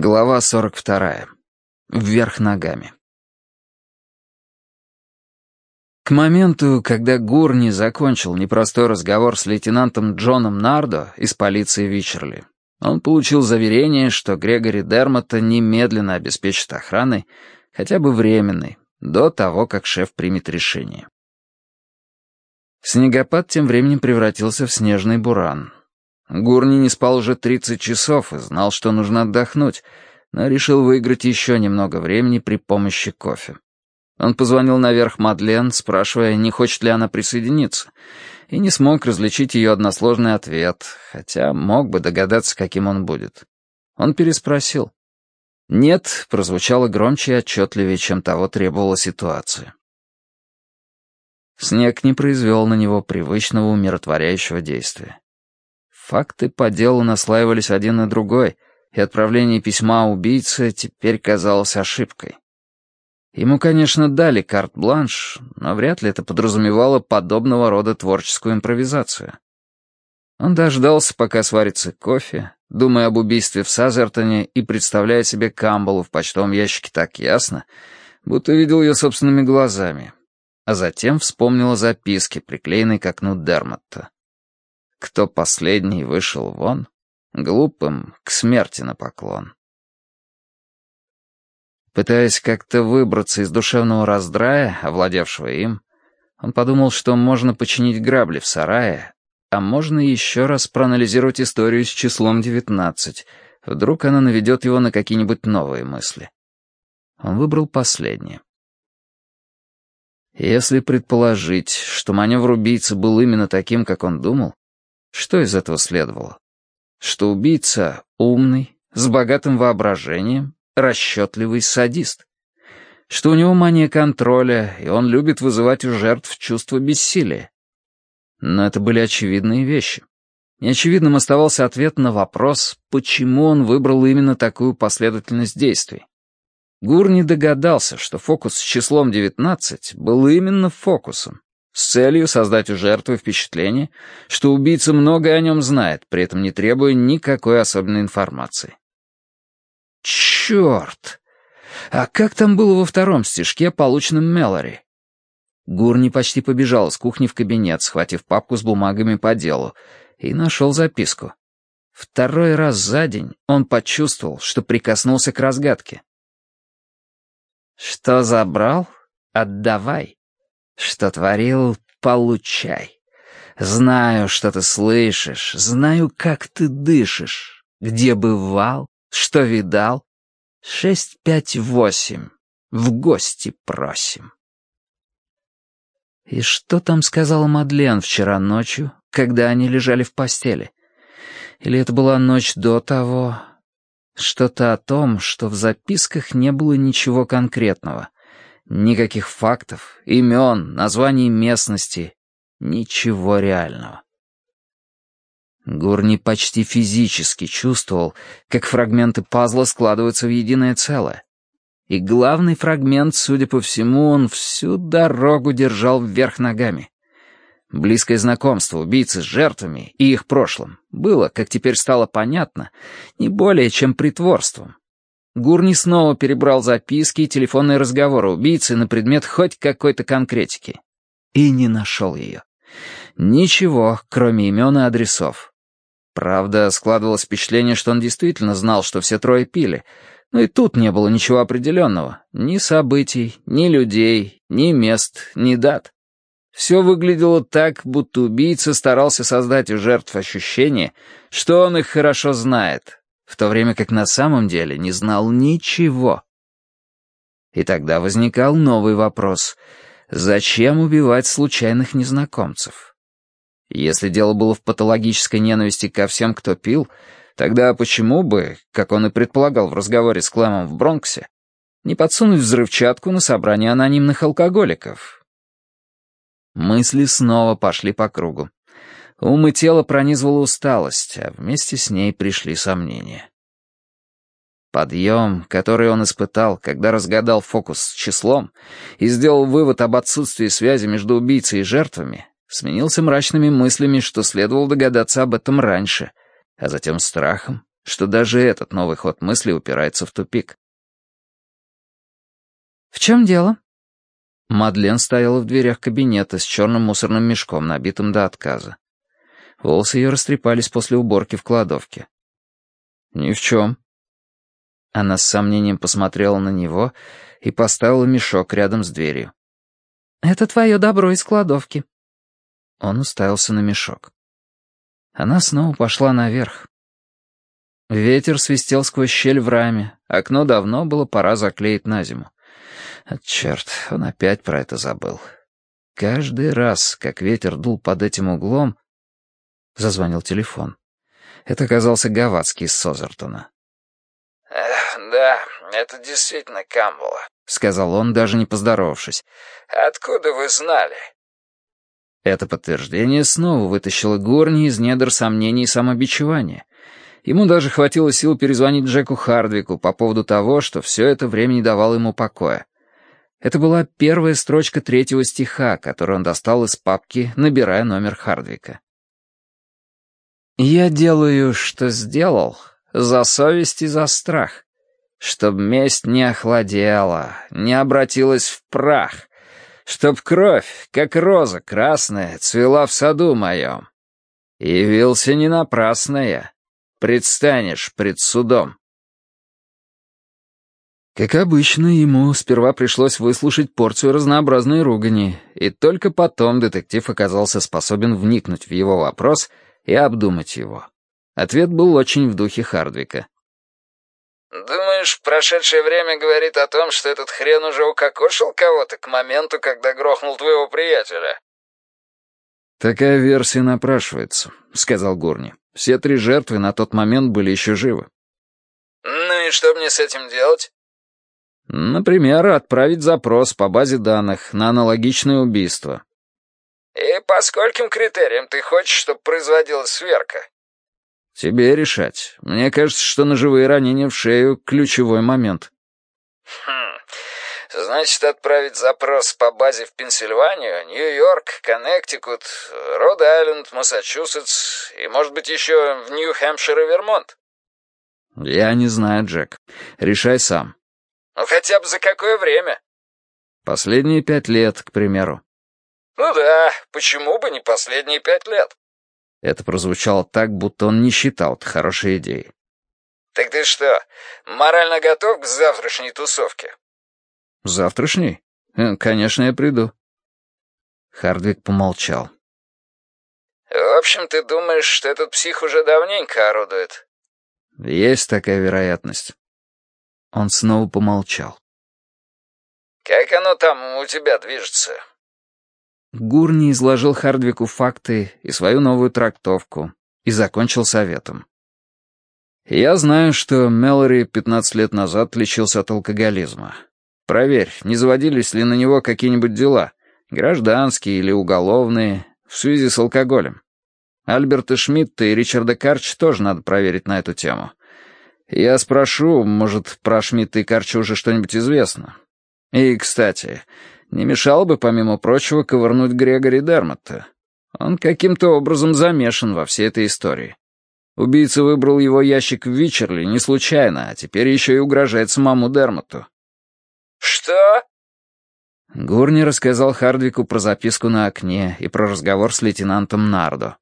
Глава 42. Вверх ногами. К моменту, когда Гурни закончил непростой разговор с лейтенантом Джоном Нардо из полиции Вичерли, он получил заверение, что Грегори Дермота немедленно обеспечит охраной, хотя бы временной, до того, как шеф примет решение. Снегопад тем временем превратился в снежный буран. Гурни не спал уже 30 часов и знал, что нужно отдохнуть, но решил выиграть еще немного времени при помощи кофе. Он позвонил наверх Мадлен, спрашивая, не хочет ли она присоединиться, и не смог различить ее односложный ответ, хотя мог бы догадаться, каким он будет. Он переспросил. «Нет» прозвучало громче и отчетливее, чем того требовала ситуация. Снег не произвел на него привычного умиротворяющего действия. Факты по делу наслаивались один на другой, и отправление письма убийце теперь казалось ошибкой. Ему, конечно, дали карт-бланш, но вряд ли это подразумевало подобного рода творческую импровизацию. Он дождался, пока сварится кофе, думая об убийстве в Сазертоне и представляя себе Камбалу в почтовом ящике так ясно, будто видел ее собственными глазами, а затем вспомнил о записке, приклеенной к окну Дермотта. Кто последний вышел вон, глупым к смерти на поклон. Пытаясь как-то выбраться из душевного раздрая, овладевшего им, он подумал, что можно починить грабли в сарае, а можно еще раз проанализировать историю с числом 19. Вдруг она наведет его на какие-нибудь новые мысли. Он выбрал последнее. Если предположить, что маневр убийцы был именно таким, как он думал, что из этого следовало? Что убийца умный, с богатым воображением, расчетливый садист. Что у него мания контроля, и он любит вызывать у жертв чувство бессилия. Но это были очевидные вещи. Неочевидным оставался ответ на вопрос, почему он выбрал именно такую последовательность действий. Гур не догадался, что фокус с числом 19 был именно фокусом, с целью создать у жертвы впечатление, что убийца многое о нем знает, при этом не требуя никакой особенной информации. Черт! А как там было во втором стишке, полученном Мелори? Гурни почти побежал из кухни в кабинет, схватив папку с бумагами по делу, и нашел записку. Второй раз за день он почувствовал, что прикоснулся к разгадке. «Что забрал? Отдавай. Что творил, получай. Знаю, что ты слышишь, знаю, как ты дышишь, где бывал, что видал. Шесть, пять, восемь. В гости просим. И что там сказала Мадлен вчера ночью, когда они лежали в постели? Или это была ночь до того? Что-то о том, что в записках не было ничего конкретного. Никаких фактов, имен, названий местности, ничего реального. Гурни почти физически чувствовал, как фрагменты пазла складываются в единое целое. И главный фрагмент, судя по всему, он всю дорогу держал вверх ногами. Близкое знакомство убийцы с жертвами и их прошлым было, как теперь стало понятно, не более чем притворством, Гурни снова перебрал записки и телефонные разговоры убийцы на предмет хоть какой-то конкретики. И не нашел ее. Ничего, кроме имен и адресов. Правда, складывалось впечатление, что он действительно знал, что все трое пили, но и тут не было ничего определенного. Ни событий, ни людей, ни мест, ни дат. Все выглядело так, будто убийца старался создать у жертв ощущение, что он их хорошо знает, в то время как на самом деле не знал ничего. И тогда возникал новый вопрос. Зачем убивать случайных незнакомцев? Если дело было в патологической ненависти ко всем, кто пил, тогда почему бы, как он и предполагал в разговоре с Клэмом в Бронксе, не подсунуть взрывчатку на собрание анонимных алкоголиков? Мысли снова пошли по кругу. Ум и тело пронизывала усталость, а вместе с ней пришли сомнения. Подъем, который он испытал, когда разгадал фокус с числом и сделал вывод об отсутствии связи между убийцей и жертвами, сменился мрачными мыслями, что следовало догадаться об этом раньше, а затем страхом, что даже этот новый ход мысли упирается в тупик. «В чем дело?» Мадлен стояла в дверях кабинета с черным мусорным мешком, набитым до отказа. Волосы ее растрепались после уборки в кладовке. «Ни в чем». Она с сомнением посмотрела на него и поставила мешок рядом с дверью. «Это твое добро из кладовки». Он уставился на мешок. Она снова пошла наверх. Ветер свистел сквозь щель в раме, окно давно было пора заклеить на зиму. А черт, он опять про это забыл. Каждый раз, как ветер дул под этим углом... Зазвонил телефон. Это оказался Гавацкий из Созертона. «Да, это действительно Камбала», — сказал он, даже не поздоровавшись. «Откуда вы знали?» Это подтверждение снова вытащило Горни из недр сомнений и самобичевания. Ему даже хватило сил перезвонить Джеку Хардвику по поводу того, что все это время не давало ему покоя. Это была первая строчка третьего стиха, который он достал из папки, набирая номер Хардвика. «Я делаю, что сделал, за совесть и за страх, чтоб месть не охладела, не обратилась в прах, чтоб кровь, как роза красная, цвела в саду моем. Явился не напрасно я, предстанешь пред судом». Как обычно, ему сперва пришлось выслушать порцию разнообразной ругани, и только потом детектив оказался способен вникнуть в его вопрос и обдумать его. Ответ был очень в духе Хардвика. «Думаешь, прошедшее время говорит о том, что этот хрен уже укокошил кого-то к моменту, когда грохнул твоего приятеля?» «Такая версия напрашивается», — сказал Гурни. «Все три жертвы на тот момент были еще живы». «Ну и что мне с этим делать?» Например, отправить запрос по базе данных на аналогичное убийство. И по скольким критериям ты хочешь, чтобы производилась сверка? Тебе решать. Мне кажется, что ножевые ранения в шею — ключевой момент. Хм, значит, отправить запрос по базе в Пенсильванию, Нью-Йорк, Коннектикут, Род-Айленд, Массачусетс и, может быть, еще в Нью-Хэмпшир и Вермонт? Я не знаю, Джек. Решай сам. Ну, хотя бы за какое время? Последние пять лет, к примеру. Ну да, почему бы не последние пять лет? Это прозвучало так, будто он не считал это хорошей идеей. Так ты что, морально готов к завтрашней тусовке? Завтрашней? Э, конечно, я приду. Хардвик помолчал. В общем, ты думаешь, что этот псих уже давненько орудует? Есть такая вероятность. Он снова помолчал. «Как оно там у тебя движется?» Гурни изложил Хардвику факты и свою новую трактовку и закончил советом. «Я знаю, что Мэлори 15 лет назад лечился от алкоголизма. Проверь, не заводились ли на него какие-нибудь дела, гражданские или уголовные, в связи с алкоголем. Альберта Шмидта и Ричарда Карч тоже надо проверить на эту тему. Я спрошу, может, про Шмидта и Карча уже что-нибудь известно. И, кстати, не мешало бы, помимо прочего, ковырнуть Грегори Дермотта. Он каким-то образом замешан во всей этой истории. Убийца выбрал его ящик в Вичерли не случайно, а теперь еще и угрожает самому Дермоту. «Что?» Гурни рассказал Хардвику про записку на окне и про разговор с лейтенантом Нардо.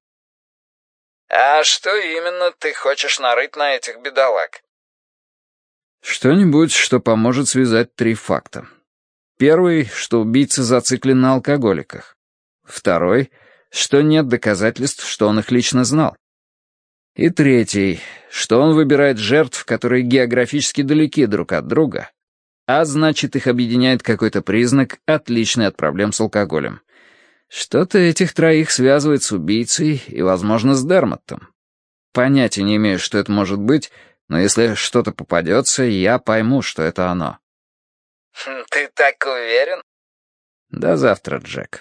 «А что именно ты хочешь нарыть на этих бедолаг?» «Что-нибудь, что поможет связать три факта. Первый, что убийца зациклен на алкоголиках. Второй, что нет доказательств, что он их лично знал. И третий, что он выбирает жертв, которые географически далеки друг от друга, а значит, их объединяет какой-то признак, отличный от проблем с алкоголем. Что-то этих троих связывает с убийцей и, возможно, с Дермоттом. Понятия не имею, что это может быть, но если что-то попадется, я пойму, что это оно. Хм, «Ты так уверен?» «До завтра, Джек».